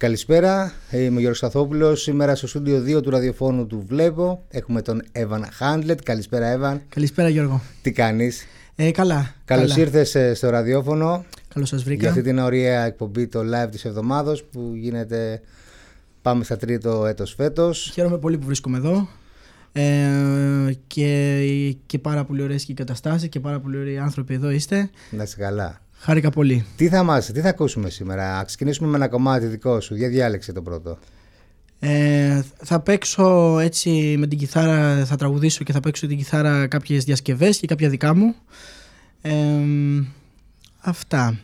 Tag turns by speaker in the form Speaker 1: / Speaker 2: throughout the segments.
Speaker 1: Καλησπέρα, είμαι ο Γιώργος Καθόπουλος. Σήμερα στο στούντιο 2 του ραδιοφώνου του Βλέπω έχουμε τον Evan Handlet. Καλησπέρα Evan.
Speaker 2: Καλησπέρα Γιώργο.
Speaker 1: Τι κάνεις;
Speaker 2: Ε, καλά.
Speaker 1: Καλώς
Speaker 2: καλά.
Speaker 1: ήρθες ε, στο ραδιόφωνο.
Speaker 2: Καλώς σας βρήκα.
Speaker 1: Για αυτή την ωραία εκπομπή το live της εβδομάδος που γίνεται πάμε στα τρίτο έτος φέτος.
Speaker 2: Χαίρομαι πολύ που βρίσκομαι εδώ. Ε, και, και πάρα πολύ ωραίες και οι καταστάσεις και πάρα πολύ ωραίοι άνθρωποι εδώ είστε.
Speaker 1: Να είσαι καλά.
Speaker 2: Χάρηκα πολύ.
Speaker 1: Τι θα μας, τι θα ακούσουμε σήμερα; Α ξεκινήσουμε με ένα κομμάτι δικό σου. Για διάλεξε το πρώτο.
Speaker 2: Ε, θα παίξω έτσι με την κιθάρα, θα τραγουδήσω και θα παίξω την κιθάρα κάποιες διασκευές και κάποια δικά μου. Ε, αυτά.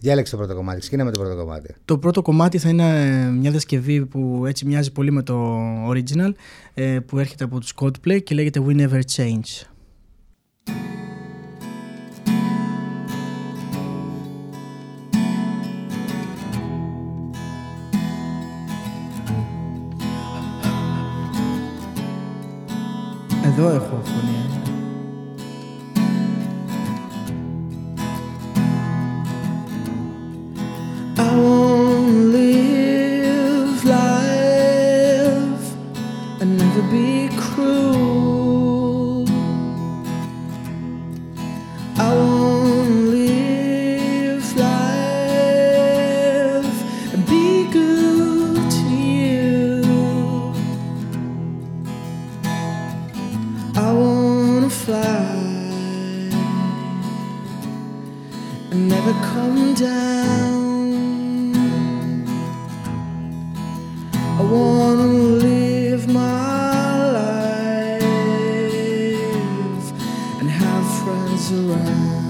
Speaker 1: Διάλεξε το πρώτο κομμάτι. Ξεκινά με το πρώτο κομμάτι.
Speaker 2: Το πρώτο κομμάτι θα είναι μια διασκευή που έτσι μοιάζει πολύ με το original ε, που έρχεται από τους Coldplay και λέγεται We Never Change. ด้วยหก around.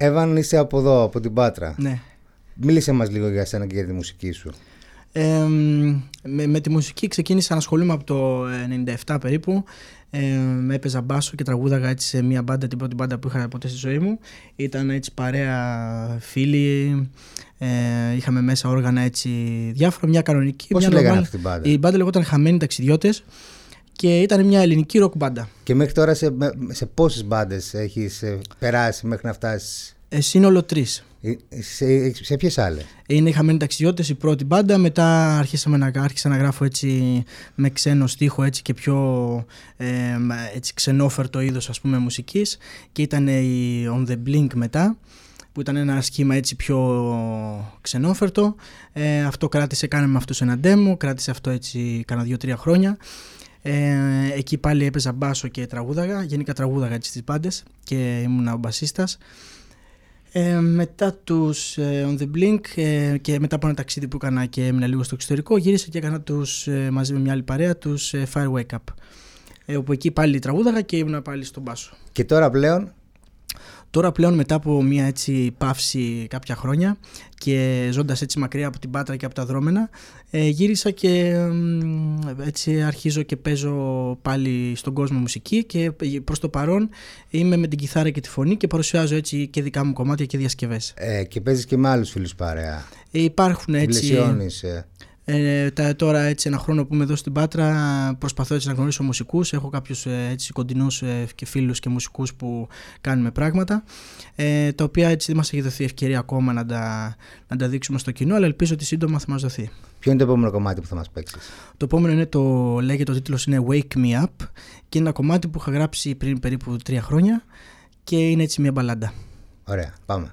Speaker 1: Λοιπόν, Εύαν, είσαι από εδώ, από την Πάτρα.
Speaker 2: Ναι.
Speaker 1: Μίλησε μας λίγο για σένα και για τη μουσική σου.
Speaker 2: Ε, με, με τη μουσική ξεκίνησα να ασχολούμαι από το 97 περίπου. Ε, έπαιζα μπάσο και τραγούδαγα έτσι σε μια μπάντα, την πρώτη μπάντα που είχα ποτέ στη ζωή μου. Ήταν έτσι παρέα φίλοι, ε, είχαμε μέσα όργανα έτσι διάφορα, μια κανονική.
Speaker 1: Πώς
Speaker 2: μια
Speaker 1: λέγανε
Speaker 2: normal.
Speaker 1: αυτή την μπάντα;
Speaker 2: Η μπάντα λεγόταν Χαμένοι Ταξιδιώτες και ήταν μια ελληνική ροκ μπάντα.
Speaker 1: Και μέχρι τώρα σε, με- σε πόσες μπάντες έχεις ε, περάσει μέχρι να φτάσεις...
Speaker 2: Ε, σύνολο τρεις.
Speaker 1: ε, Σε, σε ποιες άλλες;
Speaker 2: Είναι οι Χαμένοι Ταξιδιώτες η πρώτη μπάντα. Μετά αρχίσαμε να, άρχισα να γράφω έτσι με ξένο στίχο έτσι και πιο ε, έτσι ξενόφερτο είδος ας πούμε μουσικής και ήταν η On The Blink μετά που ήταν ένα σχήμα έτσι πιο ξενόφερτο. Ε, αυτό κράτησε, κάναμε με αυτούς ένα demo, κράτησε αυτό έτσι κάνα δύο-τρία χρόνια. Ε, εκεί πάλι έπαιζα μπάσο και τραγούδαγα, γενικά τραγούδαγα έτσι στις μπάντες και ήμουν ο μπασίστας. Ε, μετά τους ε, On The Blink ε, και μετά από ένα ταξίδι που έκανα και έμεινα λίγο στο εξωτερικό γύρισα και έκανα τους, ε, μαζί με μια άλλη παρέα τους ε, Fire Wake Up ε, όπου εκεί πάλι τραγούδαγα και ήμουν πάλι στον μπάσο.
Speaker 1: Και τώρα πλέον
Speaker 2: Τώρα πλέον μετά από μια έτσι παύση κάποια χρόνια και ζώντας έτσι μακριά από την Πάτρα και από τα δρόμενα ε, γύρισα και μ, έτσι αρχίζω και παίζω πάλι στον κόσμο μουσική και προς το παρόν είμαι με την κιθάρα και τη φωνή και παρουσιάζω έτσι και δικά μου κομμάτια και διασκευές.
Speaker 1: ε, και παίζεις και με άλλους φίλους παρέα.
Speaker 2: Ε, Υπάρχουν έτσι.
Speaker 1: Πλαισιώνεις. ε.
Speaker 2: Ε, τα, τώρα έτσι ένα χρόνο που είμαι εδώ στην Πάτρα προσπαθώ έτσι να γνωρίσω μουσικούς έχω κάποιους ε, έτσι κοντινούς ε, και φίλους και μουσικούς που κάνουμε πράγματα ε, τα οποία έτσι δεν μας έχει δοθεί ευκαιρία ακόμα να τα, να τα δείξουμε στο κοινό αλλά ελπίζω ότι σύντομα θα μας δοθεί.
Speaker 1: Ποιο είναι το επόμενο κομμάτι που θα μας παίξεις;
Speaker 2: Το επόμενο είναι το λέγεται, ο τίτλος είναι Wake Me Up και είναι ένα κομμάτι που είχα γράψει πριν περίπου τρία χρόνια και είναι έτσι μια μπαλάντα.
Speaker 1: Ωραία, πάμε.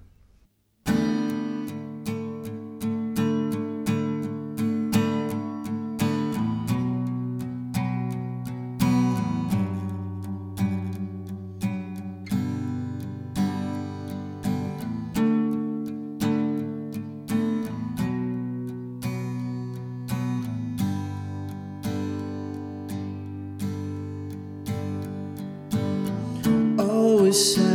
Speaker 2: listen.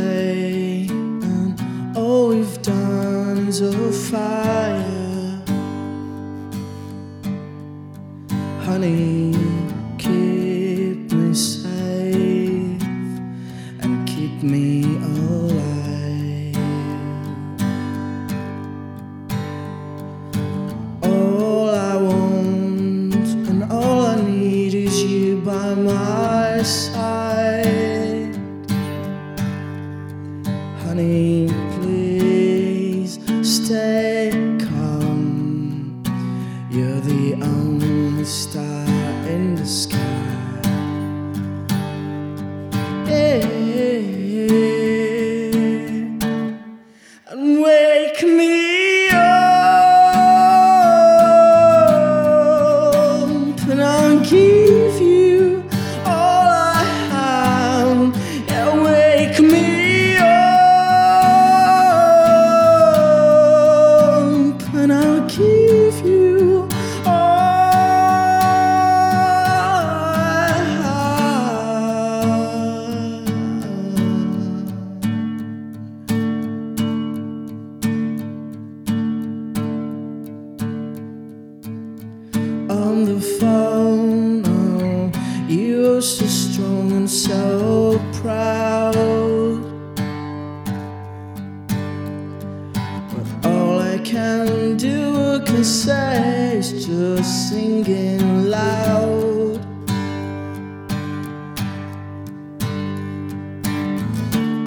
Speaker 2: Proud. But all I can do, can say, is just singing loud.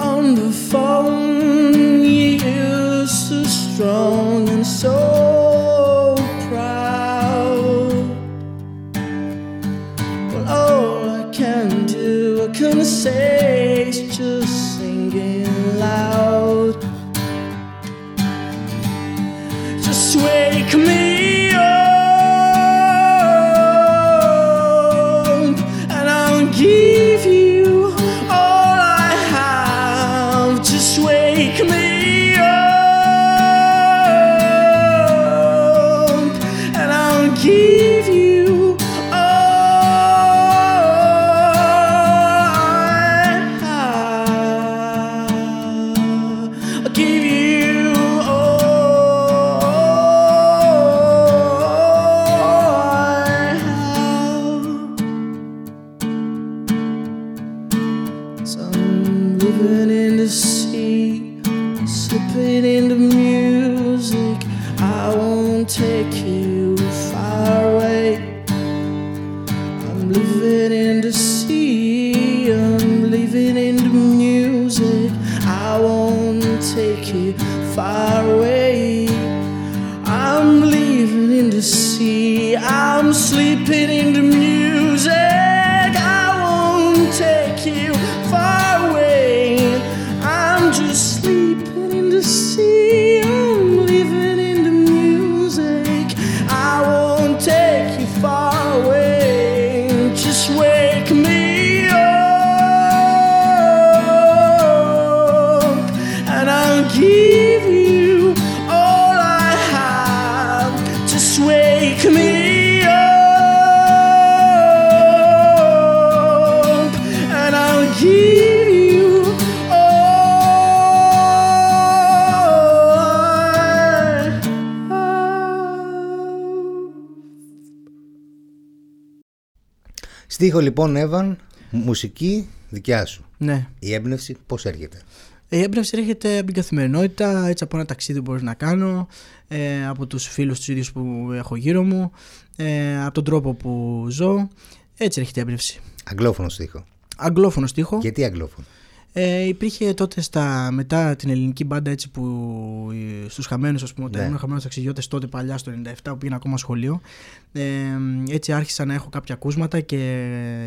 Speaker 2: On the phone, you're so strong and so
Speaker 1: Στίχο λοιπόν, Εύαν, μουσική δικιά σου.
Speaker 2: Ναι.
Speaker 1: Η έμπνευση πώς έρχεται;
Speaker 2: Η έμπνευση έρχεται από την καθημερινότητα, έτσι από ένα ταξίδι που μπορείς να κάνω, ε, από τους φίλους τους ίδιους που έχω γύρω μου, ε, από τον τρόπο που ζω. Έτσι έρχεται η έμπνευση.
Speaker 1: Αγγλόφωνος στίχο.
Speaker 2: Αγγλόφωνος στίχο.
Speaker 1: Γιατί αγγλόφωνο;
Speaker 2: Ε, υπήρχε τότε στα, μετά την ελληνική μπάντα έτσι που ε, στους χαμένους ας πούμε, όταν
Speaker 1: Ναι.
Speaker 2: ήμουν χαμένος ταξιδιώτες τότε παλιά στο 97 που πήγαινα ακόμα σχολείο ε, έτσι άρχισα να έχω κάποια ακούσματα και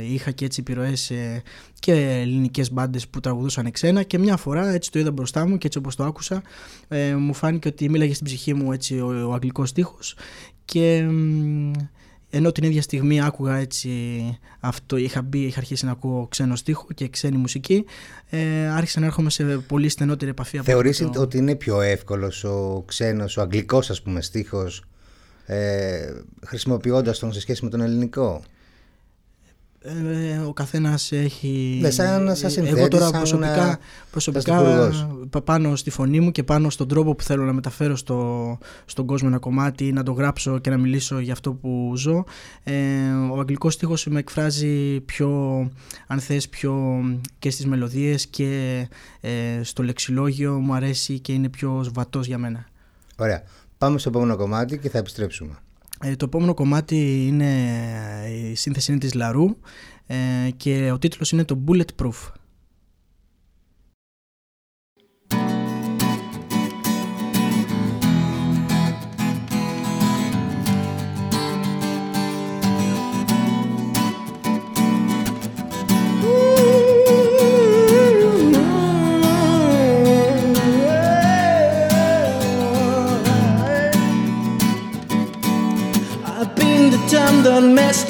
Speaker 2: είχα και έτσι επιρροές ε, και ελληνικές μπάντες που τραγουδούσαν ξένα και μια φορά έτσι το είδα μπροστά μου και έτσι όπως το άκουσα ε, μου φάνηκε ότι μίλαγε στην ψυχή μου έτσι ο, ο αγγλικός στίχος και μ, ενώ την ίδια στιγμή άκουγα έτσι αυτό, είχα μπει, είχα αρχίσει να ακούω ξένο στίχο και ξένη μουσική, ε, άρχισα να έρχομαι σε πολύ στενότερη επαφή από
Speaker 1: Θεωρείς
Speaker 2: το-
Speaker 1: ότι είναι πιο εύκολος ο ξένος, ο αγγλικός ας πούμε στίχος ε, χρησιμοποιώντας τον σε σχέση με τον ελληνικό;
Speaker 2: Ε, ο καθένας έχει...
Speaker 1: Ναι, σαν- σαν συνθέτης,
Speaker 2: Εγώ τώρα
Speaker 1: σαν,
Speaker 2: προσωπικά,
Speaker 1: ε,
Speaker 2: προσωπικά
Speaker 1: στιχουργός.
Speaker 2: πα- πάνω στη φωνή μου και πάνω στον τρόπο που θέλω να μεταφέρω στο, στον κόσμο ένα κομμάτι, να το γράψω και να μιλήσω για αυτό που ζω. Ε, ο αγγλικός στίχος με εκφράζει πιο, αν θες, πιο και στις μελωδίες και ε, στο λεξιλόγιο μου αρέσει και είναι πιο σβατός για μένα.
Speaker 1: Ωραία. Πάμε στο επόμενο κομμάτι και θα επιστρέψουμε.
Speaker 2: Ε, το επόμενο κομμάτι είναι η σύνθεση είναι της Λαρού ε, και ο τίτλος είναι το Bulletproof.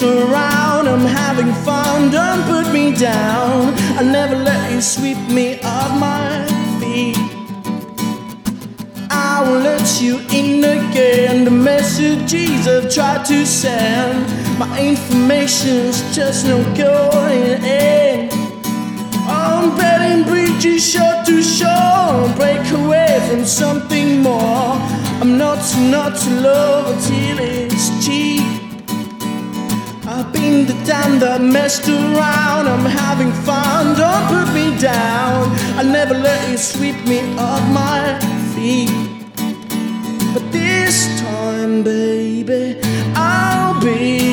Speaker 2: Around. I'm having fun, don't put me down. I never let you sweep me off my feet. I will let you in again. The messages I've tried to send. My information's just no going in. I'm betting bridges shore to shore. Break away from something more. I'm not not to love until it's cheap. I've been the damn that messed around. I'm having fun. Don't put me down. I never let you sweep me off my feet. But this time, baby, I'll be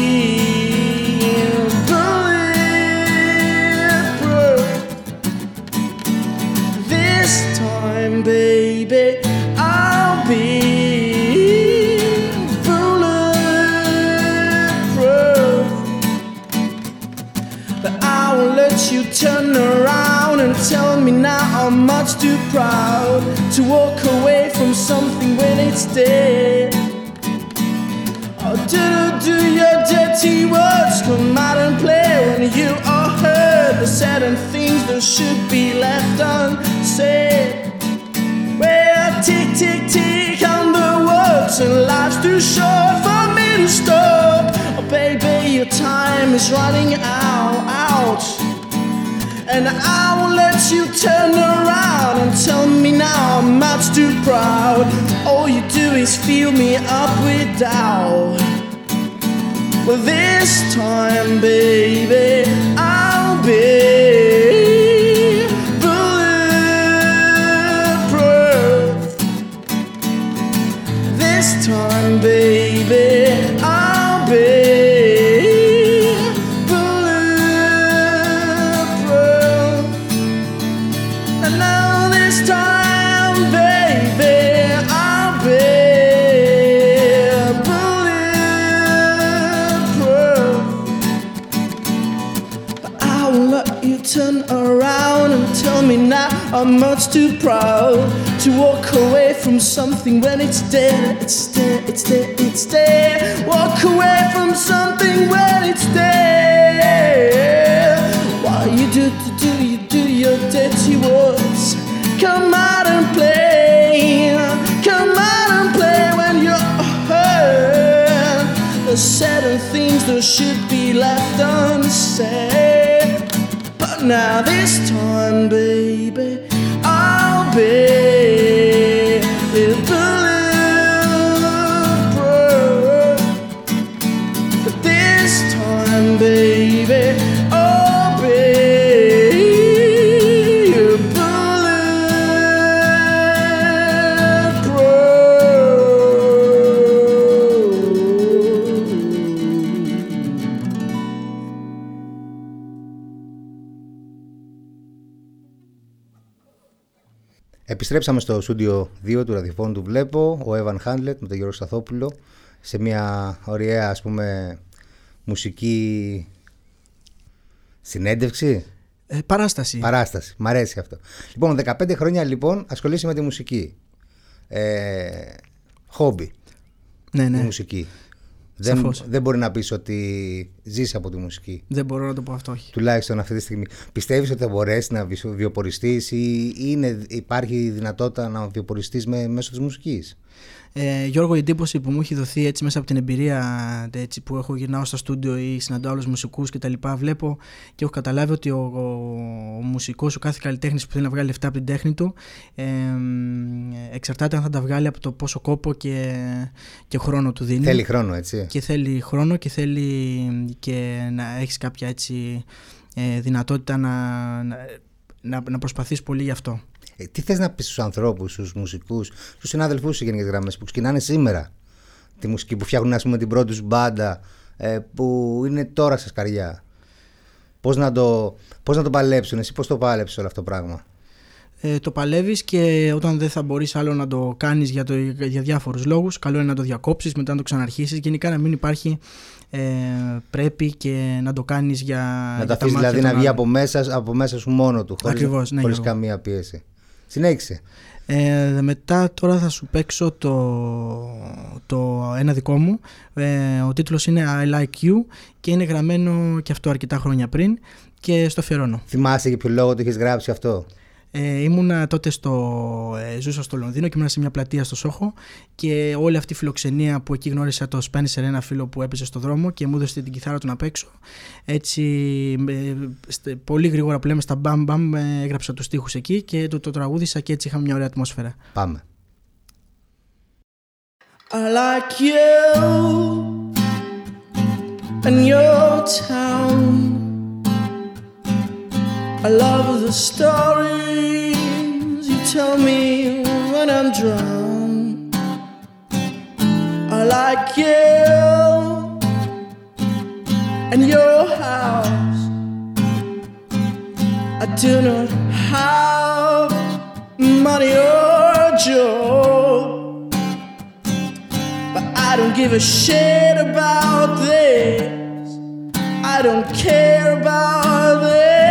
Speaker 2: me now I'm much too proud to walk away from something when it's dead. Oh, do do your dirty words come out and play when you are heard the certain things that should be left unsaid. Well, tick tick tick on the words and life's too short for me to stop. Oh, baby, your time is running out, out. And I won't let you turn around and tell me now I'm much too proud. All you do is fill me up with doubt. Well, this time, baby, I'll be bulletproof. This time, baby, I'm much too proud to walk away from something when it's dead. It's dead, it's dead, it's dead. Walk away from something when it's dead. Why you do, do, do, you do your dirty words? Come out and play. Come out and play when you're hurt. The certain things that should be left unsaid. Now this time, baby, I'll be the bulletproof. But this time, baby,
Speaker 1: Επιστρέψαμε στο στούντιο 2 του ραδιοφώνου του Βλέπω, ο Εύαν Χάντλετ με τον Γιώργο Σταθόπουλο σε μια ωραία ας πούμε μουσική συνέντευξη,
Speaker 2: Ε, παράσταση.
Speaker 1: παράσταση. Μ' αρέσει αυτό. Λοιπόν, 15 χρόνια λοιπόν ασχολείσαι με τη μουσική. Ε, χόμπι,
Speaker 2: ναι,
Speaker 1: η
Speaker 2: ναι.
Speaker 1: μουσική. Δεν,
Speaker 2: Σαφώς.
Speaker 1: δεν μπορεί να πεις ότι ζεις από τη μουσική.
Speaker 2: Δεν μπορώ να το πω αυτό, όχι.
Speaker 1: Τουλάχιστον αυτή τη στιγμή. Πιστεύεις ότι θα μπορέσεις να βυσο- βιοποριστείς ή είναι, υπάρχει δυνατότητα να βιοποριστείς με, μέσω της μουσικής;
Speaker 2: Ε, Γιώργο, η εντύπωση που μου έχει δοθεί έτσι μέσα από την εμπειρία έτσι, που έχω γυρνάω στο στούντιο ή συναντάω άλλους μουσικούς κτλ. Βλέπω και έχω καταλάβει ότι ο, ο, ο μουσικός, ο κάθε καλλιτέχνης που θέλει να βγάλει λεφτά από την τέχνη του, ε, εξαρτάται αν θα τα βγάλει από το πόσο κόπο και, και χρόνο του δίνει.
Speaker 1: Θέλει χρόνο, έτσι.
Speaker 2: Και θέλει χρόνο και θέλει και να έχεις κάποια έτσι ε, δυνατότητα να, να, να, να προσπαθείς πολύ γι' αυτό.
Speaker 1: Ε, τι θες να πεις στους ανθρώπους, στους μουσικούς, στους συνάδελφούς σε γενικές γραμμές που ξεκινάνε σήμερα; Τη μουσική, που φτιάχνουν ας πούμε την πρώτη σου μπάντα, ε, που είναι τώρα σε σκαριά. Πώς να, το, πώς να το παλέψουν, εσύ πώς το πάλεψες όλο αυτό το πράγμα;
Speaker 2: Ε, το παλεύεις και όταν δεν θα μπορείς άλλο να το κάνεις για, το, για διάφορους λόγους, καλό είναι να το διακόψεις, μετά να το ξαναρχίσεις, γενικά να μην υπάρχει ε, πρέπει και να το κάνεις για
Speaker 1: να
Speaker 2: για
Speaker 1: το αφήσεις
Speaker 2: μάτια
Speaker 1: δηλαδή
Speaker 2: των
Speaker 1: να βγει
Speaker 2: άλλων.
Speaker 1: από μέσα, από μέσα σου μόνο του, χωρίς,
Speaker 2: Ακριβώς, ναι,
Speaker 1: χωρίς
Speaker 2: Γιώργο.
Speaker 1: καμία πίεση. Συνέχισε.
Speaker 2: Ε, μετά τώρα θα σου παίξω το, το ένα δικό μου. Ε, ο τίτλος είναι I Like You και είναι γραμμένο και αυτό αρκετά χρόνια πριν και στο αφιερώνω.
Speaker 1: Θυμάσαι για ποιο λόγο το έχεις γράψει αυτό;
Speaker 2: Ε, ήμουνα τότε στο, ε, ζούσα στο Λονδίνο και ήμουνα σε μια πλατεία στο Σόχο και όλη αυτή η φιλοξενία που εκεί γνώρισα το Spencer ένα φίλο που έπαιζε στο δρόμο και μου έδωσε την κιθάρα του να παίξω έτσι ε, στε- πολύ γρήγορα που λέμε στα μπαμ μπαμ ε, έγραψα τους στίχους εκεί και το, το τραγούδισα και έτσι είχαμε μια ωραία ατμόσφαιρα
Speaker 1: Πάμε.
Speaker 2: I like you and your town. I love the stories you tell me when I'm drunk. I like you and your house. I do not have money or joy. But I don't give a shit about this. I don't care about this.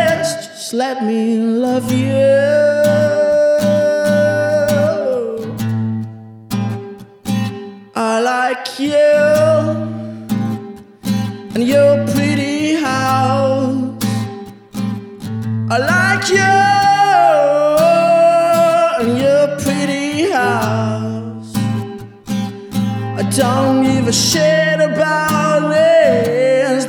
Speaker 2: Just let me love you. I like you and your pretty house. I like you and your pretty house. I don't give a shit about this.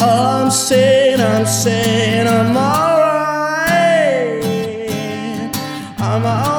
Speaker 2: I'm saying, I'm saying I'm alright. I'm alright,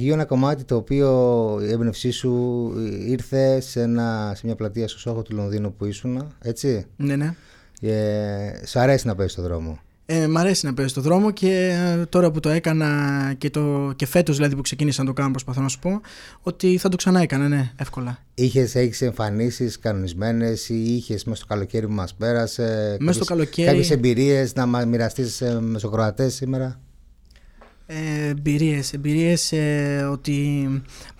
Speaker 2: I Like You,
Speaker 1: ένα κομμάτι το οποίο η έμπνευσή σου ήρθε σε, ένα, σε μια πλατεία στο Σόχο του Λονδίνου που ήσουν, έτσι;
Speaker 2: Ναι, ναι.
Speaker 1: Ε, σ' αρέσει να παίζεις στον δρόμο.
Speaker 2: Ε, μ' αρέσει να παίζω στο δρόμο και ε, τώρα που το έκανα και, το, και φέτος δηλαδή που ξεκίνησα να το κάνω προσπαθώ να σου πω ότι θα το ξανά έκανα, ναι, εύκολα.
Speaker 1: Είχες, έχεις εμφανίσεις κανονισμένες ή είχες μέσα στο καλοκαίρι που μας πέρασε
Speaker 2: Μέσα στο καλοκαίρι-
Speaker 1: κάποιες εμπειρίες να μα- μοιραστείς ε, με τους ακροατές σήμερα;
Speaker 2: Ε, εμπειρίες, εμπειρίες ε, ότι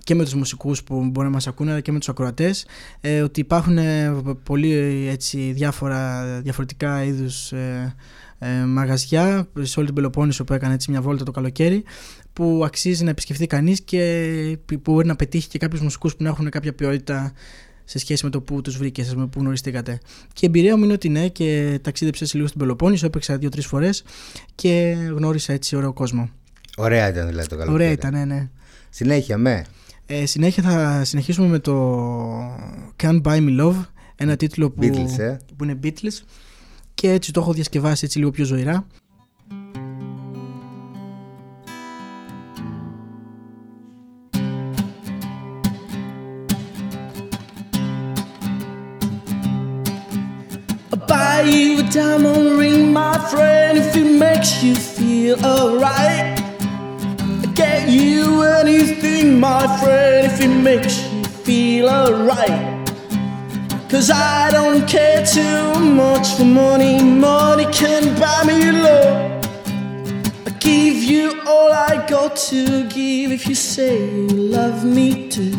Speaker 2: και με τους μουσικούς που μπορεί να μας ακούνε αλλά και με τους ακροατές ε, ότι υπάρχουν ε, πολύ έτσι, διάφορα, διαφορετικά είδους ε, ε, μαγαζιά σε όλη την Πελοπόννησο που έκανε έτσι μια βόλτα το καλοκαίρι που αξίζει να επισκεφθεί κανείς και που μπορεί να πετύχει και κάποιους μουσικούς που να έχουν κάποια ποιότητα σε σχέση με το που τους βρήκες, ας πούμε, που γνωριστήκατε. Και η εμπειρία μου είναι ότι ναι και ταξίδεψα σε λίγο στην Πελοπόννησο, έπαιξα δύο-τρεις φορές και γνώρισα έτσι ωραίο κόσμο.
Speaker 1: Ωραία ήταν δηλαδή το καλοκαίρι.
Speaker 2: Ωραία ήταν, ναι, ναι.
Speaker 1: Συνέχεια με.
Speaker 2: Ε, συνέχεια θα συνεχίσουμε με το Can't Buy Me Love, ένα τίτλο που,
Speaker 1: Beatles, ε.
Speaker 2: που είναι Beatles και έτσι το έχω διασκευάσει έτσι λίγο πιο ζωηρά. I'll buy you a diamond ring, my friend, if it makes you feel alright. Get you anything, my friend, if it makes you feel alright. Cause I don't care too much for money, money can buy me love. I give you all I got to give if you say you love me too.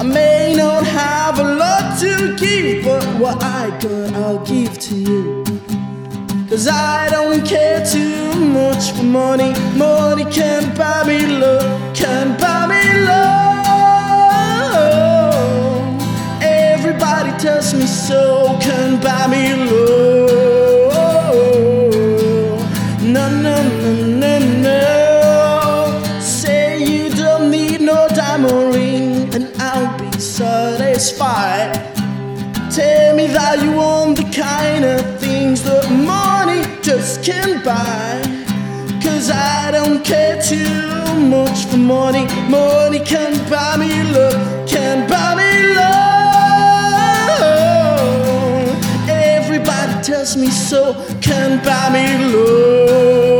Speaker 2: I may not have a lot to give, but what I got I'll give to you. Cause I don't care too much for money. Money can't buy me love, can't buy me love. Everybody tells me so, can't buy me love. No, no, no, no, no. Say you don't need no diamond ring, and I'll be satisfied. Tell me that you want the kind of just. Cause I don't care too much for money. Money can buy me love, can buy me love. Everybody tells me so, can't buy me love.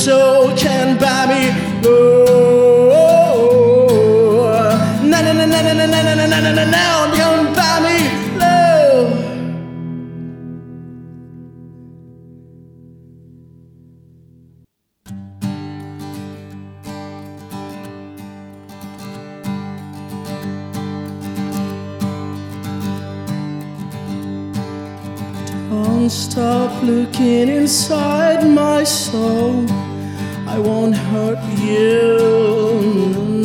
Speaker 2: soul can buy me. Oh, No, no, no, no, no, no, no, no, no, no, no, no. can buy me love. Don't stop looking inside my soul. I won't hurt you.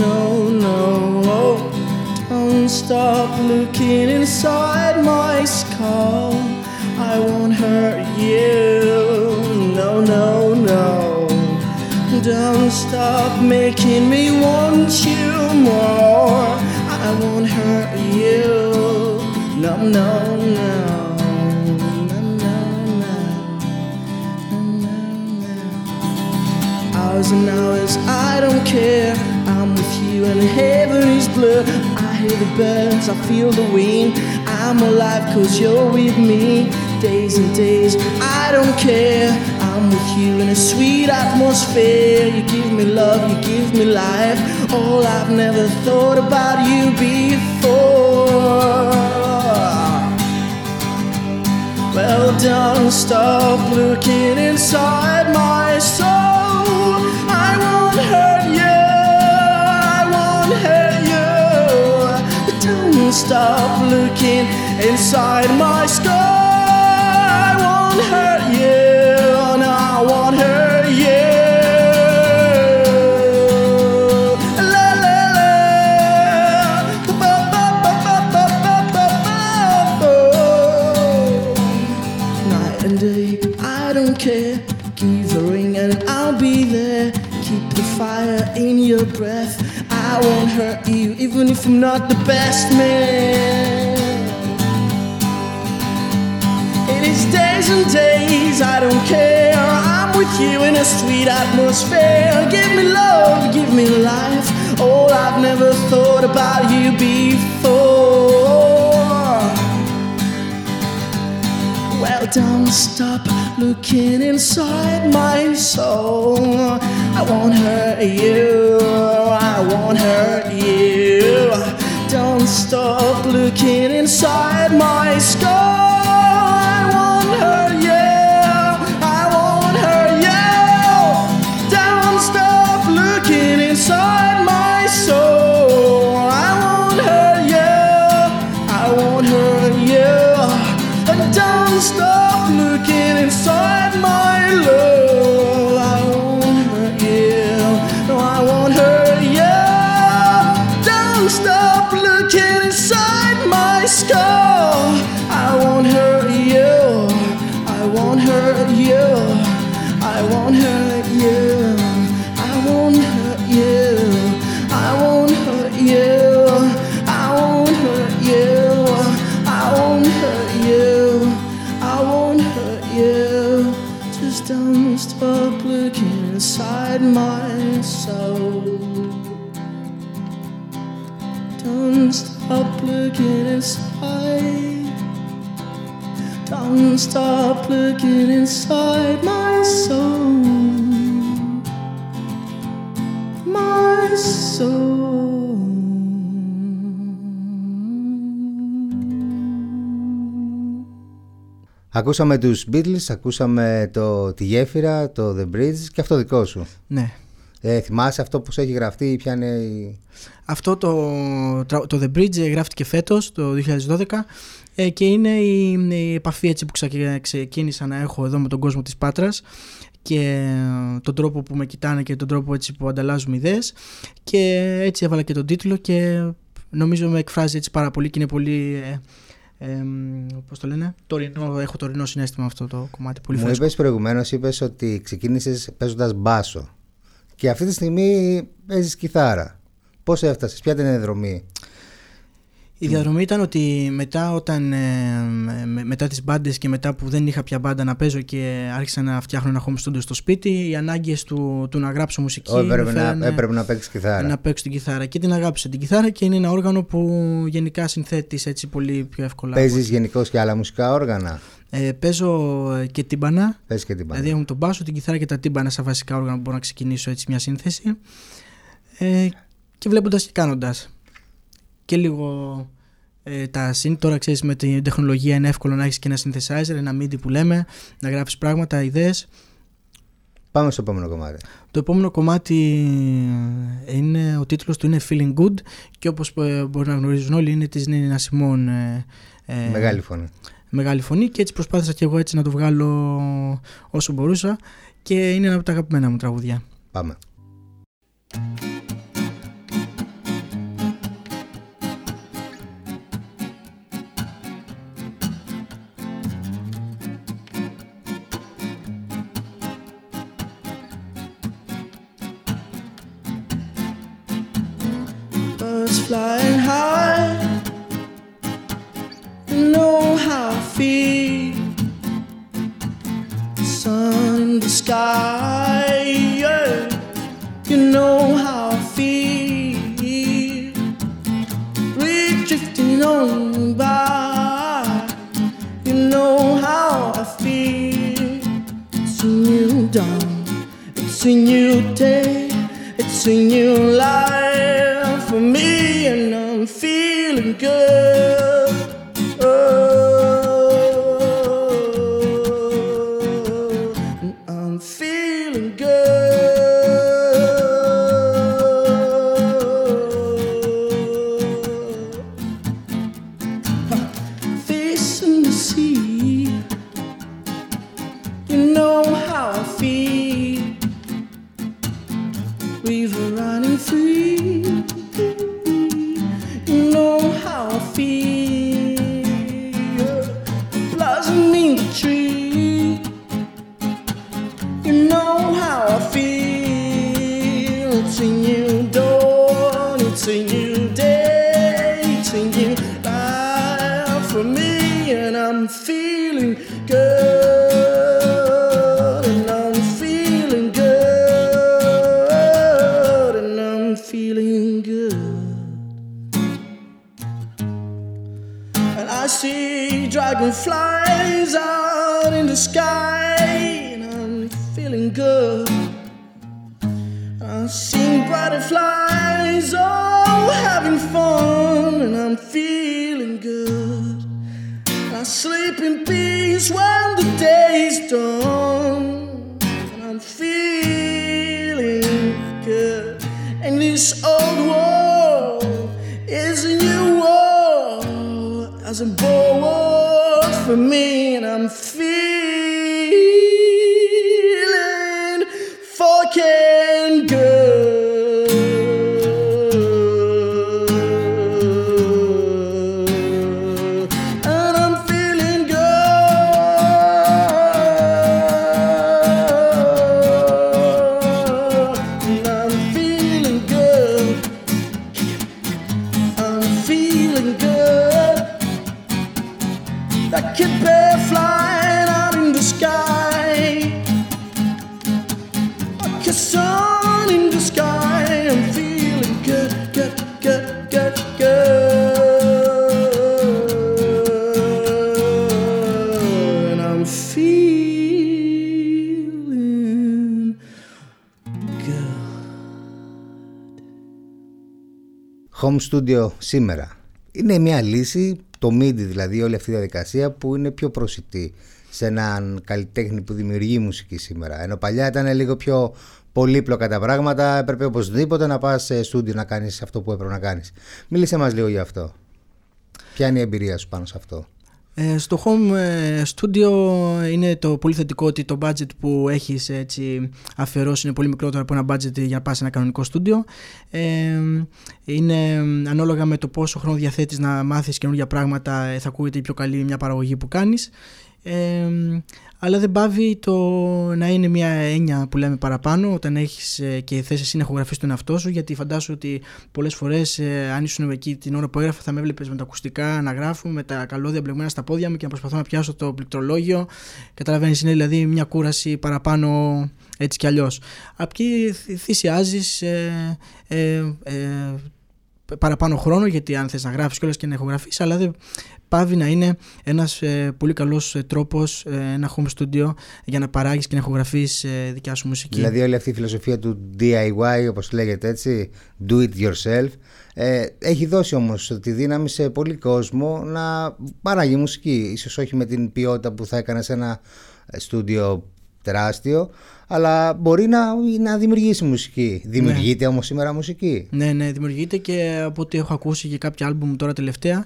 Speaker 2: No, no. No. Don't stop looking inside my skull. I won't hurt you. No, no, no. Don't stop making me want you more. I won't hurt you. No, no. And heaven is blue. I hear the birds, I feel the wind. I'm alive cause you're with me. Days and days, I don't care. I'm with you in a sweet atmosphere. You give me love, you give me life. All I've never thought about you before. Well, don't stop looking inside my soul. I won't hurt you. Stop looking inside my skull. I won't hurt you. Even if I'm not the best man. It is days and days, I don't care. I'm with you in a sweet atmosphere. Give me love, give me life. Oh, I've never thought about you before. Well, don't stop looking inside my soul. I won't hurt you. I won't hurt you. Don't stop looking inside my skull. Ακούσαμε τους Beatles, ακούσαμε το, τη γέφυρα, το The Bridge και αυτό δικό σου.
Speaker 1: Ναι.
Speaker 2: Ε, θυμάσαι αυτό που σου έχει γραφτεί, ποια είναι η...
Speaker 1: Αυτό το, το The Bridge γράφτηκε φέτος, το 2012 ε, και είναι η, η επαφή έτσι που ξεκίνησα να έχω εδώ με τον κόσμο της Πάτρας και τον τρόπο που με κοιτάνε και τον τρόπο έτσι που ανταλλάζουμε ιδέες και έτσι έβαλα και τον τίτλο και νομίζω με εκφράζει έτσι πάρα πολύ και είναι πολύ ε, ε, πώς το λένε, τωρινό, έχω τωρινό συνέστημα αυτό το κομμάτι. Πολύ
Speaker 2: Μου είπες προηγουμένως, είπες ότι ξεκίνησες παίζοντας μπάσο και αυτή τη στιγμή παίζεις κιθάρα. Πώς έφτασες, ποια ήταν η δρομή.
Speaker 1: Η διαδρομή ήταν ότι μετά, όταν, ε, μετά τις μπάντες και μετά που δεν είχα πια μπάντα να παίζω και άρχισα να φτιάχνω ένα home studio στο σπίτι, οι ανάγκες του, του να γράψω μουσική
Speaker 2: Ω, έπρεπε, να, έπρεπε να παίξεις κιθάρα.
Speaker 1: Να παίξω την κιθάρα και την αγάπησα την κιθάρα και είναι ένα όργανο που γενικά συνθέτεις έτσι πολύ πιο εύκολα.
Speaker 2: Παίζεις γενικώ και άλλα μουσικά όργανα;
Speaker 1: Ε, παίζω και τύμπανα.
Speaker 2: Παίζεις και τύμπανα.
Speaker 1: Δηλαδή έχουν τον μπάσο, την κιθάρα και τα τύμπανα σαν βασικά όργανα που μπορώ να ξεκινήσω έτσι μια σύνθεση. Ε, και βλέποντας και κάνοντας. Και λίγο ε, τα synth. Τώρα ξέρεις με την τεχνολογία είναι εύκολο να έχεις και ένα synthesizer, ένα MIDI που λέμε, να γράφει πράγματα, ιδέες.
Speaker 2: Πάμε στο επόμενο κομμάτι.
Speaker 1: Το επόμενο κομμάτι ε, είναι, ο τίτλος του είναι Feeling Good και όπως ε, μπορεί να γνωρίζουν όλοι είναι της Νίνα Σιμών. Ε,
Speaker 2: μεγάλη φωνή.
Speaker 1: Μεγάλη φωνή και έτσι προσπάθησα και εγώ έτσι να το βγάλω όσο μπορούσα και είναι ένα από τα αγαπημένα μου τραγούδια.
Speaker 2: Πάμε. Yeah. You know how I feel. We're drifting on by. You know how I feel. It's a new dawn. It's a new day. It's a new life Home studio σήμερα. Είναι μια λύση
Speaker 1: το MIDI δηλαδή, όλη αυτή η διαδικασία που είναι πιο προσιτή σε έναν καλλιτέχνη που δημιουργεί μουσική σήμερα. Ενώ παλιά ήταν λίγο πιο πολύπλοκα τα πράγματα, έπρεπε οπωσδήποτε να πας σε στούντιο να κάνεις αυτό που έπρεπε να κάνεις. Μίλησε μας λίγο για αυτό. Ποια είναι η εμπειρία σου πάνω σε αυτό;
Speaker 2: Ε, στο home ε, studio είναι το πολύ θετικό ότι το budget που έχεις έτσι, αφιερώσει είναι πολύ μικρότερο από ένα budget για να πας σε ένα κανονικό studio. Ε, είναι ανάλογα με το πόσο χρόνο διαθέτεις να μάθεις καινούργια πράγματα ε, θα ακούγεται πιο καλή μια παραγωγή που κάνεις. Ε, αλλά δεν πάβει το να είναι μια έννοια που λέμε παραπάνω όταν έχεις ε, και θες εσύ να ηχογραφείς τον εαυτό σου γιατί φαντάσου ότι πολλές φορές ε, αν ήσουν εκεί την ώρα που έγραφα θα με έβλεπες με τα ακουστικά να γράφω με τα καλώδια μπλεγμένα στα πόδια μου και να προσπαθώ να πιάσω το πληκτρολόγιο. Καταλαβαίνεις είναι δηλαδή μια κούραση παραπάνω έτσι κι αλλιώς. Απ' εκεί θυσιάζεις ε, ε, ε, παραπάνω χρόνο γιατί αν θες να γράφεις κιόλας και να ηχογραφείς αλλά δεν πάβει να είναι ένας ε, πολύ καλός ε, τρόπος, ε, ένα home studio για να παράγεις και να ηχογραφείς ε, δικιά σου μουσική.
Speaker 1: Δηλαδή όλη αυτή η φιλοσοφία του DIY όπως λέγεται έτσι, do it yourself, ε, έχει δώσει όμως τη δύναμη σε πολύ κόσμο να παράγει μουσική, ίσως όχι με την ποιότητα που θα έκανες σε ένα στούντιο τεράστιο, αλλά μπορεί να, να δημιουργήσει μουσική. Δημιουργείται ναι. όμως σήμερα μουσική.
Speaker 2: Ναι, ναι, δημιουργείται και από ό,τι έχω ακούσει και κάποια άλμπουμ τώρα τελευταία,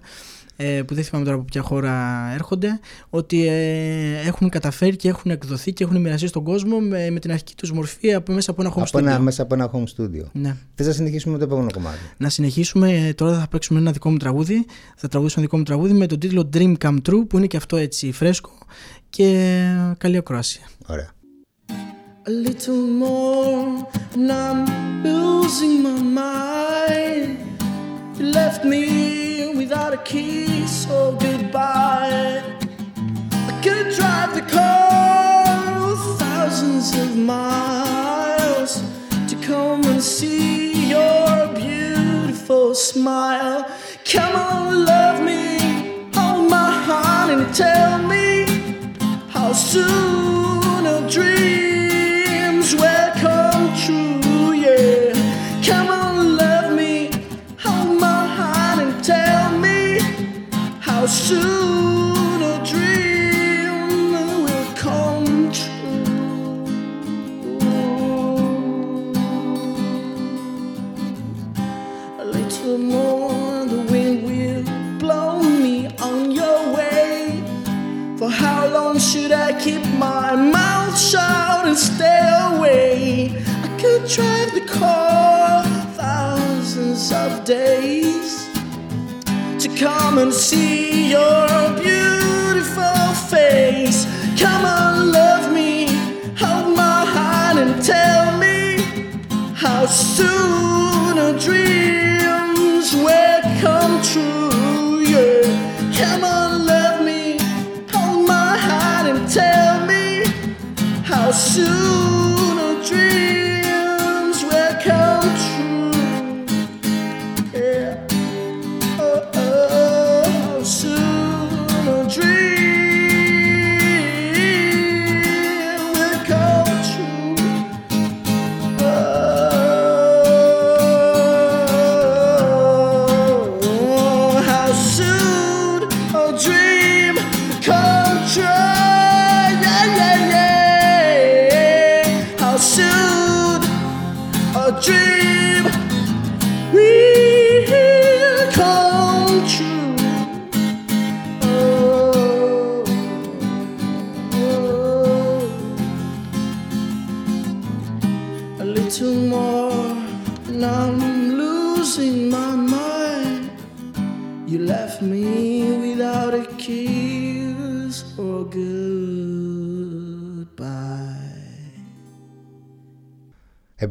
Speaker 2: ε, που δεν θυμάμαι τώρα από ποια χώρα έρχονται, ότι ε, έχουν καταφέρει και έχουν εκδοθεί και έχουν μοιραστεί στον κόσμο με, με την αρχική τους μορφή από μέσα από ένα home
Speaker 1: από
Speaker 2: studio.
Speaker 1: Ένα, μέσα από ένα home studio.
Speaker 2: Ναι.
Speaker 1: Θες να συνεχίσουμε με το επόμενο κομμάτι;
Speaker 2: Να συνεχίσουμε. Ε, τώρα θα παίξουμε ένα δικό μου τραγούδι. Θα τραγουδήσουμε ένα δικό μου τραγούδι με τον τίτλο Dream Come True, που είναι και αυτό έτσι φρέσκο και καλή ακρόαση.
Speaker 1: Ωραία.
Speaker 2: A little more and I'm losing my mind. You left me without a key, so goodbye. I could drive the car thousands of miles to come and see your beautiful smile. Come on, love me, hold my hand and tell me how soon a dreams will come true. Yeah, come on, love me, hold my hand and tell me how soon Drive the car thousands of days to come and see your beautiful face. Come on, love me, hold my hand and tell me how soon our dreams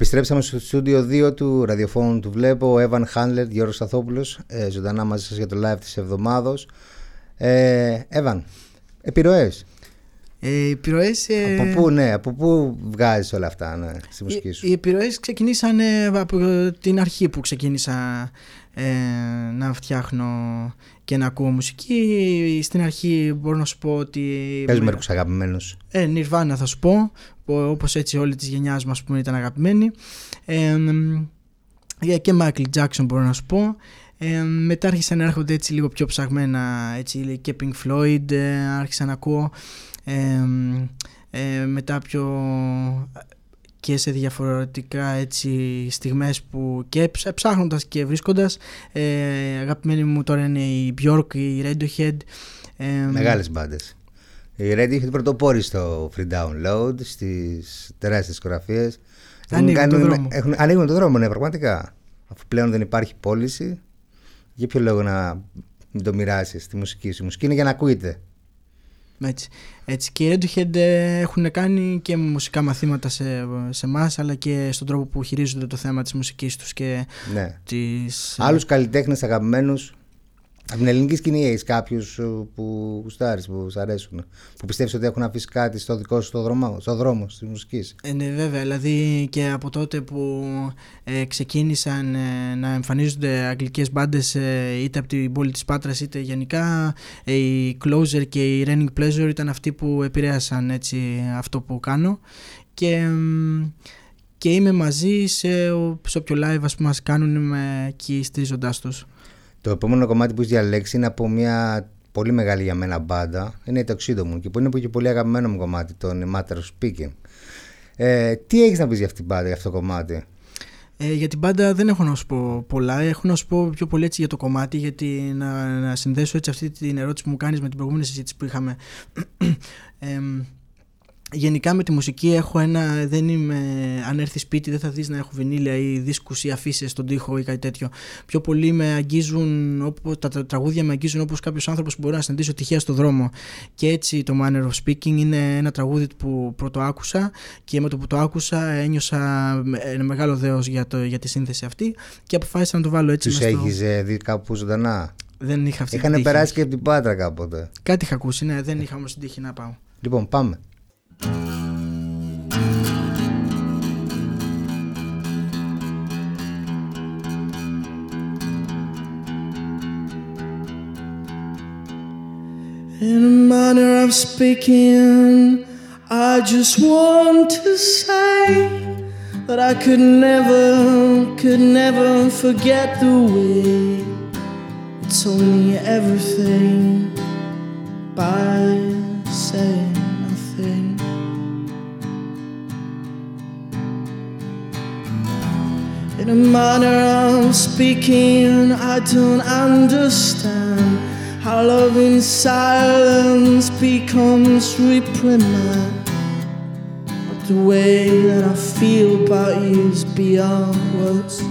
Speaker 1: Επιστρέψαμε στο στούντιο 2 του ραδιοφώνου του Βλέπω, ο Εύαν Χάνλερ, Γιώργος Σταθόπουλος, ε, ζωντανά μαζί σας για το live της εβδομάδος. Ε, Εύαν, επιρροές.
Speaker 2: Ε, επιρροές, ε...
Speaker 1: Από πού, ναι, από πού βγάζεις όλα αυτά ναι, στη μουσική σου;
Speaker 2: Οι, οι επιρροές ξεκινήσαν από την αρχή που ξεκίνησα ε, να φτιάχνω και να ακούω μουσική. Στην αρχή μπορώ να σου πω ότι...
Speaker 1: Πες μερικούς αγαπημένους.
Speaker 2: Ε, Nirvana θα σου πω, όπως έτσι όλη της γενιάς μας πούμε ήταν αγαπημένοι. Ε, και Michael Jackson μπορώ να σου πω.
Speaker 3: Ε, μετά άρχισαν να έρχονται έτσι λίγο πιο ψαγμένα έτσι, και Pink Floyd ε, άρχισα να ακούω ε, ε, μετά πιο και σε διαφορετικά έτσι στιγμές που και ψάχνοντας και βρίσκοντας ε, αγαπημένοι μου τώρα είναι η Björk, η Radiohead
Speaker 1: ε, Μεγάλες μπάντες η Radiohead πρωτοπόρη στο free download στις τεράστιες δισκογραφίες
Speaker 3: Ανοίγουν τον δρόμο.
Speaker 1: Έχουν, ανοίγουν τον δρόμο, ναι, πραγματικά. Αφού πλέον δεν υπάρχει πώληση, για ποιο λόγο να μην το μοιράσει τη μουσική σου. Η μουσική είναι για να ακούγεται.
Speaker 3: Έτσι. Έτσι. Και οι Radiohead ε, έχουν κάνει και μουσικά μαθήματα σε, σε εμά, αλλά και στον τρόπο που χειρίζονται το θέμα της μουσικής τους και
Speaker 1: ναι.
Speaker 3: της...
Speaker 1: Άλλους καλλιτέχνες αγαπημένους από την ελληνική σκηνή έχεις κάποιους ε, που γουστάρεις, που σου αρέσουν, που πιστεύεις ότι έχουν αφήσει κάτι στο δικό σου στο δρόμο, στο δρόμο τη μουσική.
Speaker 3: Ε, ναι, βέβαια. Δηλαδή και από τότε που ε, ξεκίνησαν ε, να εμφανίζονται αγγλικές μπάντες ε, είτε από την πόλη της Πάτρας είτε γενικά, ε, οι Closer και οι Raining Pleasure ήταν αυτοί που επηρέασαν έτσι, αυτό που κάνω. Και και είμαι μαζί σε, σε όποιο live ας πούμε, μας κάνουν είμαι εκεί στηρίζοντάς τους.
Speaker 1: Το επόμενο κομμάτι που έχεις διαλέξει είναι από μια πολύ μεγάλη για μένα μπάντα. Είναι το οξύδο μου και που είναι και πολύ αγαπημένο μου κομμάτι, το Matter of Speaking. Ε, τι έχεις να πεις για αυτή την μπάντα, για αυτό το κομμάτι;
Speaker 3: Ε, για την μπάντα δεν έχω να σου πω πολλά. Έχω να σου πω πιο πολύ έτσι για το κομμάτι, γιατί να, να συνδέσω έτσι αυτή την ερώτηση που μου κάνεις με την προηγούμενη συζήτηση που είχαμε. ε, Γενικά με τη μουσική έχω ένα, δεν είμαι, αν έρθεις σπίτι δεν θα δεις να έχω βινίλια ή δίσκους ή αφήσεις στον τοίχο ή κάτι τέτοιο. Πιο πολύ με αγγίζουν, όπως, τα τραγούδια με αγγίζουν όπως κάποιος άνθρωπος που μπορεί να συναντήσω τυχαία στο δρόμο. Και έτσι το Manner of Speaking είναι ένα τραγούδι που πρώτο άκουσα και με το που το άκουσα ένιωσα ένα μεγάλο δέος για, το, για τη σύνθεση αυτή και αποφάσισα να το βάλω έτσι.
Speaker 1: Τους έχεις ε, δει κάπους ζωντανά;
Speaker 3: Δεν είχα αυτή
Speaker 1: Είχαν περάσει και από την Πάτρα κάποτε.
Speaker 3: Κάτι είχα ακούσει, ναι, δεν είχα όμως την τύχη να πάω.
Speaker 1: Λοιπόν, πάμε.
Speaker 2: In a manner of speaking, I just want to say that I could never, could never forget the way you told me everything by saying A manner of speaking, I don't understand how love in silence becomes reprimand. But the way that I feel about you is beyond words.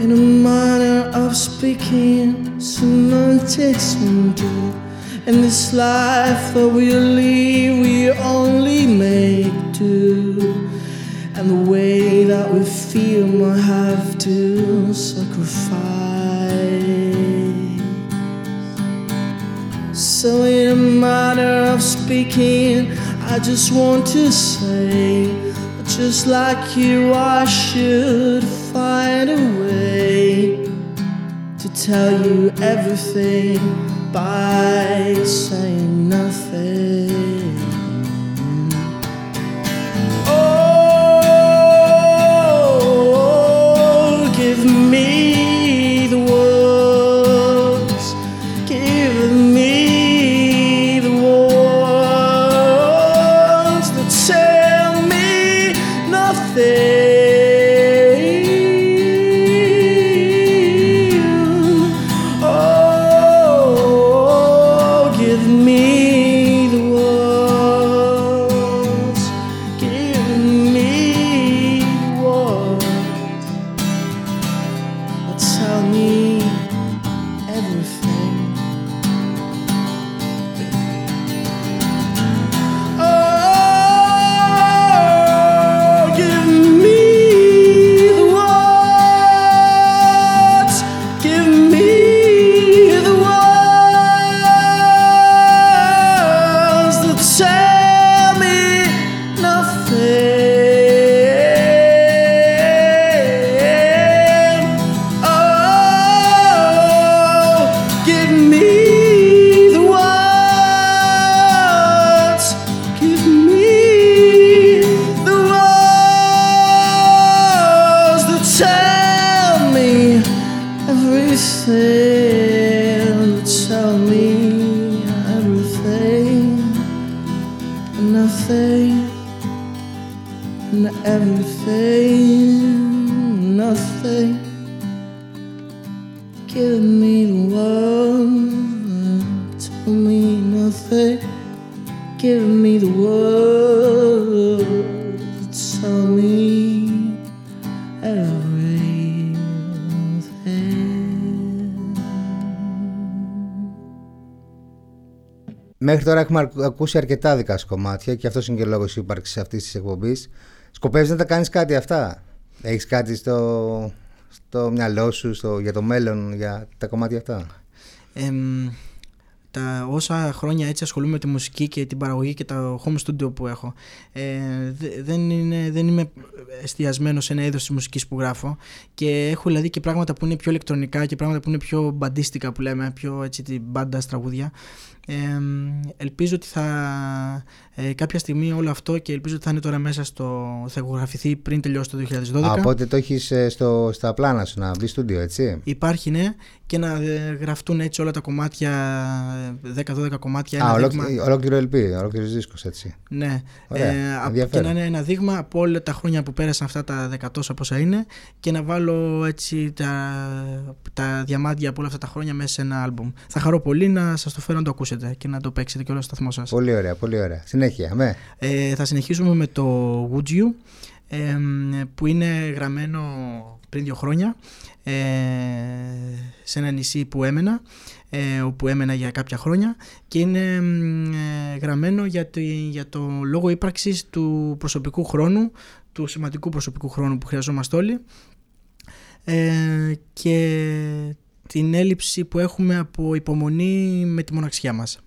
Speaker 2: In a manner of speaking. Semantics we do in this life that we lead, we only make do. And the way that we feel might have to sacrifice. So, in a manner of speaking, I just want to say just like you, I should find a way to tell you everything by saying nothing.
Speaker 1: Μέχρι τώρα έχουμε ακου- ακούσει αρκετά δικά σου κομμάτια και αυτός είναι και ο λόγος ύπαρξης αυτής της εκπομπής. Σκοπεύεις να τα κάνεις κάτι αυτά; Έχεις κάτι στο, στο μυαλό σου στο, για το μέλλον, για τα κομμάτια αυτά;
Speaker 2: Εμ, τα όσα χρόνια έτσι ασχολούμαι με τη μουσική και την παραγωγή και το home studio που έχω ε, δε- δεν, είναι, δεν είμαι εστιασμένος σε ένα είδος της μουσικής που γράφω και έχω δηλαδή και πράγματα που είναι πιο ηλεκτρονικά και πράγματα που είναι πιο μπαντίστικα που λέμε πιο έτσι την μπάντα τραγούδια ε, ελπίζω ότι θα ε, κάποια στιγμή όλο αυτό και ελπίζω ότι θα είναι τώρα μέσα στο θα ηχογραφηθεί πριν τελειώσει το 2012
Speaker 1: Α, οπότε το έχεις στα πλάνα σου να μπεις στούντιο, έτσι;
Speaker 2: Υπάρχει ναι και να ε, γραφτούν έτσι όλα τα κομμάτια, ε, 10-12 κομμάτια.
Speaker 1: Α,
Speaker 2: ένα
Speaker 1: ολόκληρο,
Speaker 2: δείγμα.
Speaker 1: ολόκληρο LP, ολόκληρος δίσκος, έτσι.
Speaker 2: Ναι,
Speaker 1: Ωραία,
Speaker 2: απ- και
Speaker 1: ενδιαφέρον.
Speaker 2: να είναι ένα δείγμα από όλα τα χρόνια που πέρασαν αυτά τα δεκατόσα πόσα είναι και να βάλω έτσι τα, τα διαμάντια από όλα αυτά τα χρόνια μέσα σε ένα άλμπουμ. Θα χαρώ πολύ να σας το φέρω να το ακούσετε και να το παίξετε και όλο στο σταθμό σας.
Speaker 1: Πολύ ωραία, πολύ ωραία. Συνέχεια, με.
Speaker 2: Ε, θα συνεχίσουμε με το Would You ε, που είναι γραμμένο πριν δύο χρόνια ε, σε ένα νησί που έμενα ε, όπου έμενα για κάποια χρόνια και είναι μ, ε, γραμμένο για, τη- για το λόγο ύπαρξης του προσωπικού χρόνου του σημαντικού προσωπικού χρόνου που χρειαζόμαστε όλοι ε, και την έλλειψη που έχουμε από υπομονή με τη μοναξιά μας.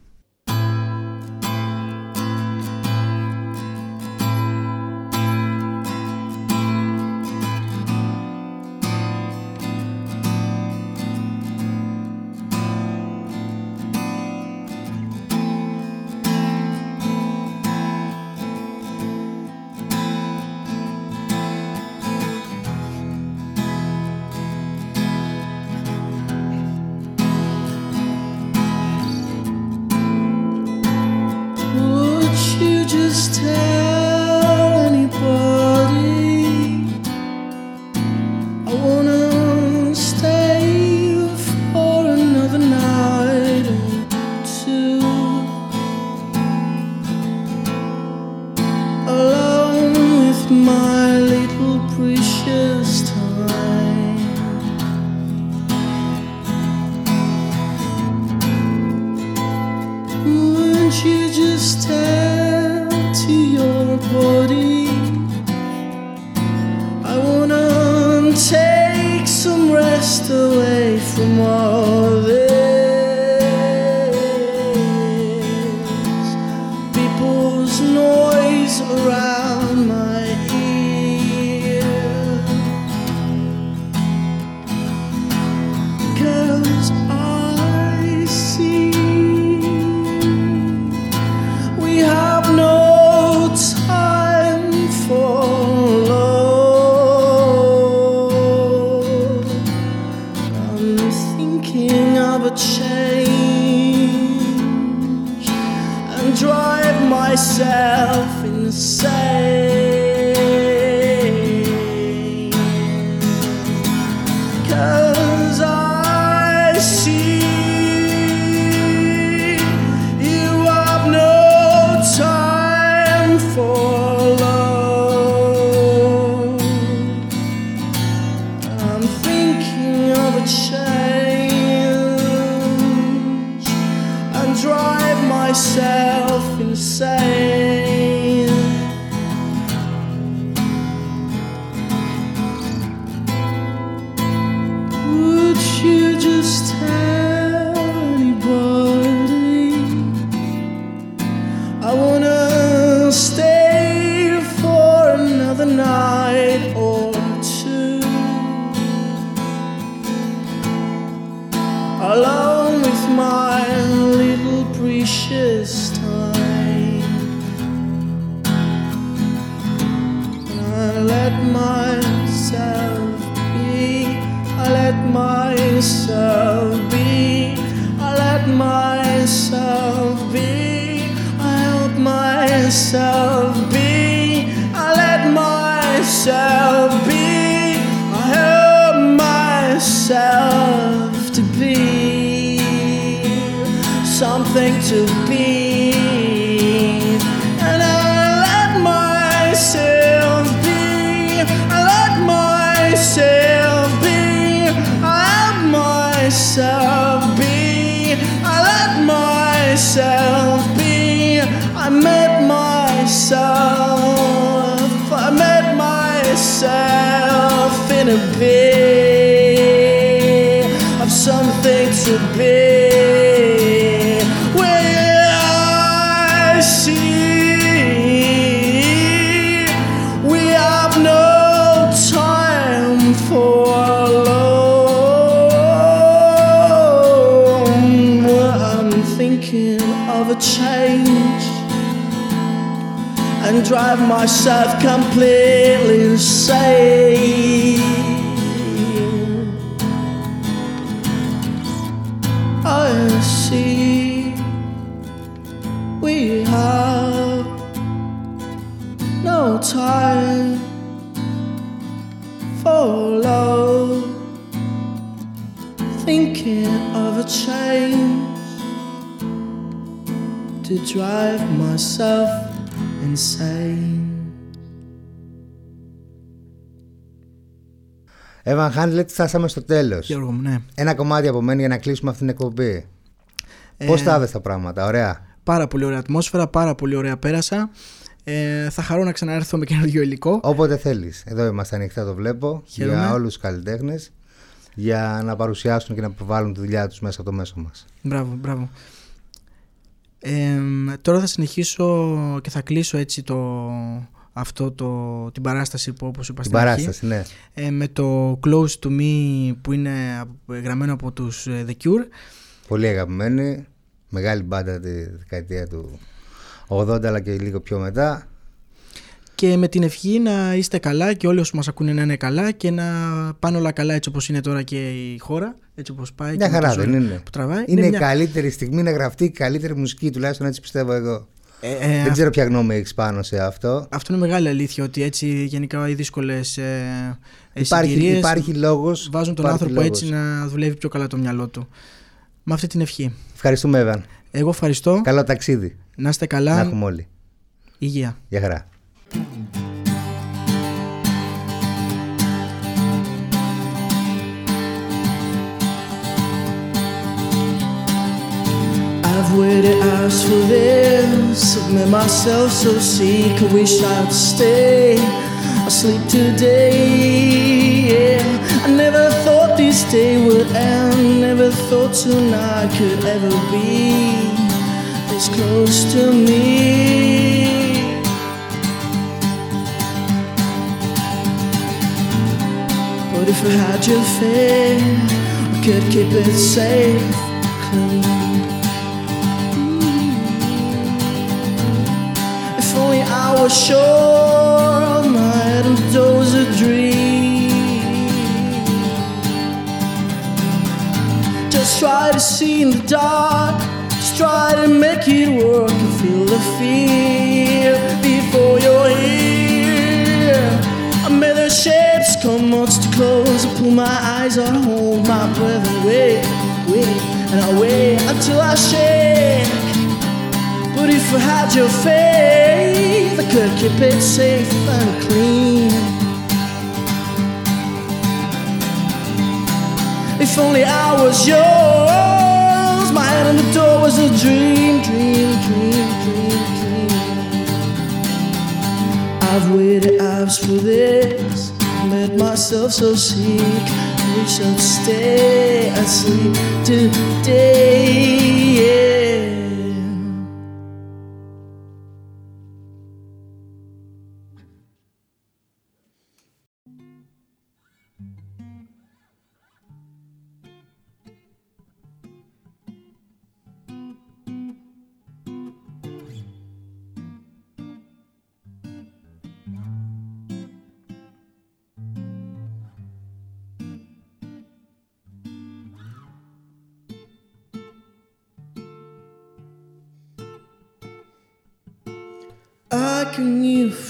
Speaker 4: Myself
Speaker 2: completely insane. I see we have no time for love. Thinking of a change to drive myself
Speaker 1: Evan Handlet, φτάσαμε στο τέλος.
Speaker 5: Γιώργο μου, ναι.
Speaker 1: Ένα κομμάτι από μένα για να κλείσουμε αυτήν την εκπομπή. Πώς τα είδε τα πράγματα, ωραία.
Speaker 5: Πάρα πολύ ωραία ατμόσφαιρα, πάρα πολύ ωραία πέρασα. Ε, θα χαρώ να ξαναέρθω με καινούργιο υλικό.
Speaker 1: Όποτε θέλεις. Εδώ είμαστε ανοιχτά, το βλέπω.
Speaker 5: Χαίρομαι.
Speaker 1: Για όλους τους καλλιτέχνες. Για να παρουσιάσουν και να προβάλλουν τη δουλειά τους μέσα από το μέσο μας.
Speaker 5: Μπράβο, μπράβο. Ε, τώρα θα συνεχίσω και θα κλείσω έτσι το, αυτό το, την παράσταση που όπως είπα
Speaker 1: Την
Speaker 5: στην αρχή,
Speaker 1: παράσταση, ναι.
Speaker 5: ε, με το Close to Me που είναι απο- γραμμένο από τους ε, The Cure
Speaker 1: Πολύ αγαπημένη. Μεγάλη μπάντα τη δεκαετία του 80 αλλά και λίγο πιο μετά.
Speaker 5: και με την ευχή να είστε καλά και όλοι όσοι μας ακούνε να είναι καλά και να πάνε όλα καλά έτσι όπως είναι τώρα και η χώρα έτσι όπως πάει
Speaker 1: Μια
Speaker 5: και με
Speaker 1: χαρά
Speaker 5: το
Speaker 1: δεν
Speaker 5: ζόρι
Speaker 1: είναι.
Speaker 5: που τραβάει
Speaker 1: Είναι, η
Speaker 5: μια-
Speaker 1: καλύτερη στιγμή να γραφτεί η καλύτερη μουσική, τουλάχιστον έτσι πιστεύω εγώ.
Speaker 5: Ε, ε,
Speaker 1: Δεν ξέρω ποια γνώμη έχεις πάνω σε αυτό.
Speaker 5: Αυτό είναι μεγάλη αλήθεια ότι έτσι γενικά οι δύσκολες ε,
Speaker 1: Υπάρχει,
Speaker 5: συγκυρίες
Speaker 1: υπάρχει λόγος.
Speaker 5: βάζουν τον άνθρωπο έτσι να δουλεύει πιο καλά το μυαλό του. Με αυτή την ευχή.
Speaker 1: Ευχαριστούμε, Εύαν.
Speaker 5: Εγώ ευχαριστώ.
Speaker 1: Καλό ταξίδι.
Speaker 5: Να είστε
Speaker 1: Να
Speaker 5: καλά.
Speaker 1: έχουμε όλοι.
Speaker 5: Υγεία.
Speaker 1: Γεια χαρά.
Speaker 2: I've waited hours for this. I've made myself so sick. I wish I'd stay asleep today. Yeah. I never thought this day would end. Never thought tonight could ever be this close to me. But if I had your faith, I could keep it safe, clean. I was sure my head and was a dream. Just try to see in the dark, just try to make it work and feel the fear before you're here. I made the shapes come much too close. I pull my eyes, I hold my breath and wait, wait, and I wait until I shake. But if I had your faith, I could keep it safe and clean. If only I was yours, my hand on the door was a dream, dream, dream, dream, dream. I've waited hours for this, made myself so sick. I wish stay asleep today. Yeah.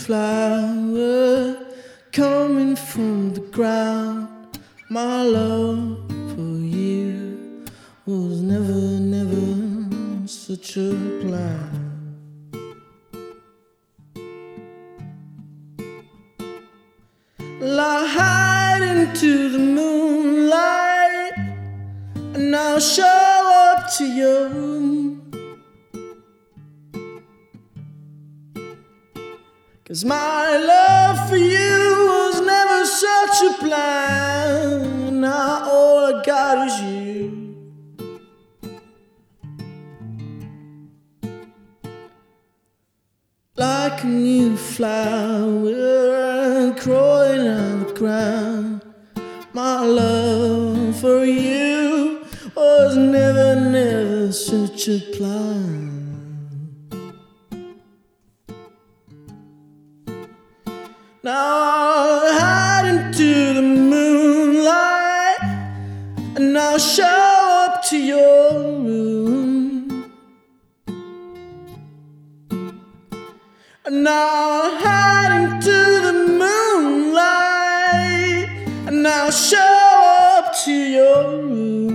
Speaker 2: Flower coming from the ground. My love for you was never, never such a plan. I'll hide into the moonlight and I'll show up to you. Cause my love for you was never such a plan. Now all I got is you. Like a new flower growing on the ground. My love for you was never, never such a plan. Now hide into the moonlight and I'll show up to your room. And I'll hide into the moonlight and I'll show up to your room.